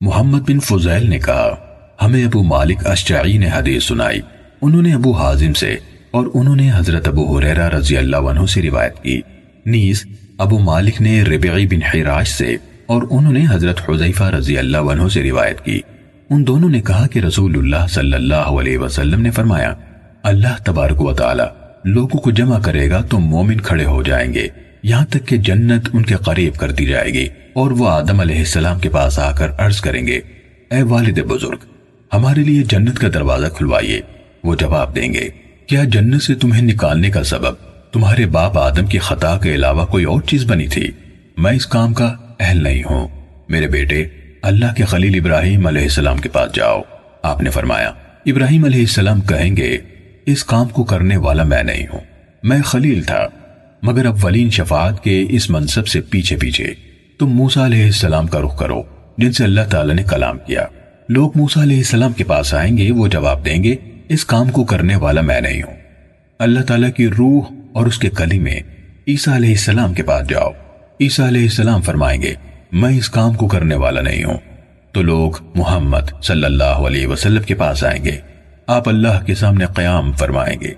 محمد بن فضیل نے کہا، ہمیں ابو مالک اشجعی نے حدیث سنائی۔ انہوں نے ابو حازم سے اور انہوں نے حضرت ابو حریرہ رضی اللہ عنہ سے روایت کی۔ نیز، ابو مالک نے ربعی بن حراش سے اور انہوں نے حضرت حضیفہ رضی اللہ عنہ سے روایت کی۔ ان دونوں نے کہا کہ رسول اللہ صلی اللہ علیہ وسلم نے فرمایا، اللہ تبارک و تعالی لوگوں کو جمع کرے گا تو مومن کھڑے ہو جائیں گے۔ یہاں تک کہ جنت ان کے قریب کر دی جائے گی اور وہ آدم علیہ السلام کے پاس آ کر عرض کریں گے، اے والد بزرگ، ہمارے لیے جنت کا دروازہ کھلوائیے۔ وہ جواب دیں گے، کیا جنت سے تمہیں نکالنے کا سبب تمہارے باپ آدم کی خطا کے علاوہ کوئی اور چیز بنی تھی؟ میں اس کام کا اہل نہیں ہوں۔ میرے بیٹے، اللہ کے خلیل ابراہیم علیہ السلام کے پاس جاؤ۔ آپ نے فرمایا، ابراہیم علیہ السلام کہیں گے، اس کام کو کرنے والا میں نہیں ہوں، میں خلیل تھا۔ مگر اولین شفاعت کے اس منصب سے پیچھے پیچھے تم موسیٰ علیہ السلام کا رخ کرو، جن سے اللہ تعالیٰ نے کلام کیا۔ لوگ موسیٰ علیہ السلام کے پاس آئیں گے، وہ جواب دیں گے، اس کام کو کرنے والا میں نہیں ہوں۔ اللہ تعالیٰ کی روح اور اس کے کلی میں عیسیٰ علیہ السلام کے پاس جاؤ۔ عیسیٰ علیہ السلام فرمائیں گے، میں اس کام کو کرنے والا نہیں ہوں۔ تو لوگ محمد صلی اللہ علیہ وسلم کے پاس آئیں گے۔ آپ اللہ کے سامنے قیام فرمائیں گے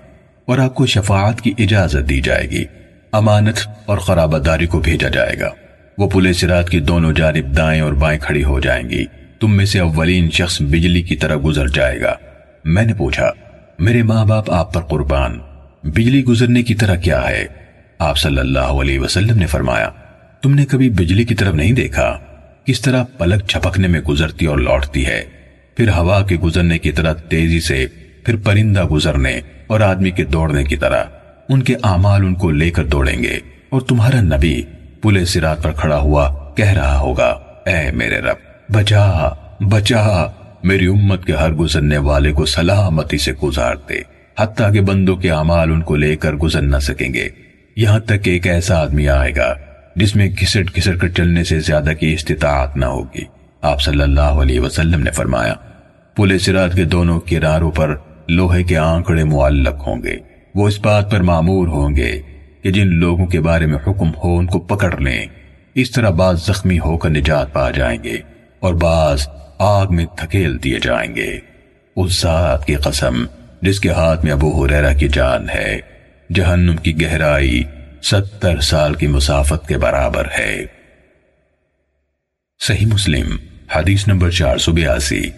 اور آپ کو شفاعت کی اجازت دی جائے گی۔ امانت اور خرابہ داری کو بھیجا جائے گا۔ وہ پلے سرات کی دونوں جانب دائیں اور بائیں کھڑی ہو جائیں گی۔ تم میں سے اولین شخص بجلی کی طرح گزر جائے گا۔ میں نے پوچھا، میرے ماں باپ آپ پر قربان، بجلی گزرنے کی طرح کیا ہے؟ آپ صلی اللہ علیہ وسلم نے فرمایا، تم نے کبھی بجلی کی طرف نہیں دیکھا؟ کس طرح پلک چھپکنے میں گزرتی اور لوٹتی ہے؟ پھر ہوا کے گزرنے کی طرح تیزی سے، پھر پرندہ گزرنے اور آدمی کے دوڑنے کی طرح۔ ان کے اعمال ان کو لے کر دوڑیں گے اور تمہارا نبی پلے سرات پر کھڑا ہوا کہہ رہا ہوگا، اے میرے رب، بچا بچا، میری امت کے ہر گزرنے والے کو سلامتی سے گزار دے، حتیٰ کہ بندوں کے اعمال ان کو لے کر گزر نہ سکیں گے۔ یہاں تک کہ ایک ایسا آدمی آئے گا جس میں گھسٹ گھسٹ کر چلنے سے زیادہ کی استطاعت نہ ہوگی۔ آپ صلی اللہ علیہ وسلم نے فرمایا پولے سرات کے دونوں کراروں پر لوہے کے آنکڑے معلق ہوں گے۔ وہ اس بات پر معمور ہوں گے کہ جن لوگوں کے بارے میں حکم ہو ان کو پکڑ لیں۔ اس طرح بعض زخمی ہو کر نجات پا جائیں گے اور بعض آگ میں تھکیل دیے جائیں گے۔ اس ذات کی قسم جس کے ہاتھ میں ابو حریرہ کی جان ہے، جہنم کی گہرائی ستر سال کی مسافت کے برابر ہے۔ صحیح مسلم، حدیث نمبر چار سو بیاسی۔